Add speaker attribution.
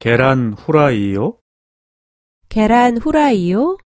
Speaker 1: 계란 후라이요?
Speaker 2: 계란 후라이요?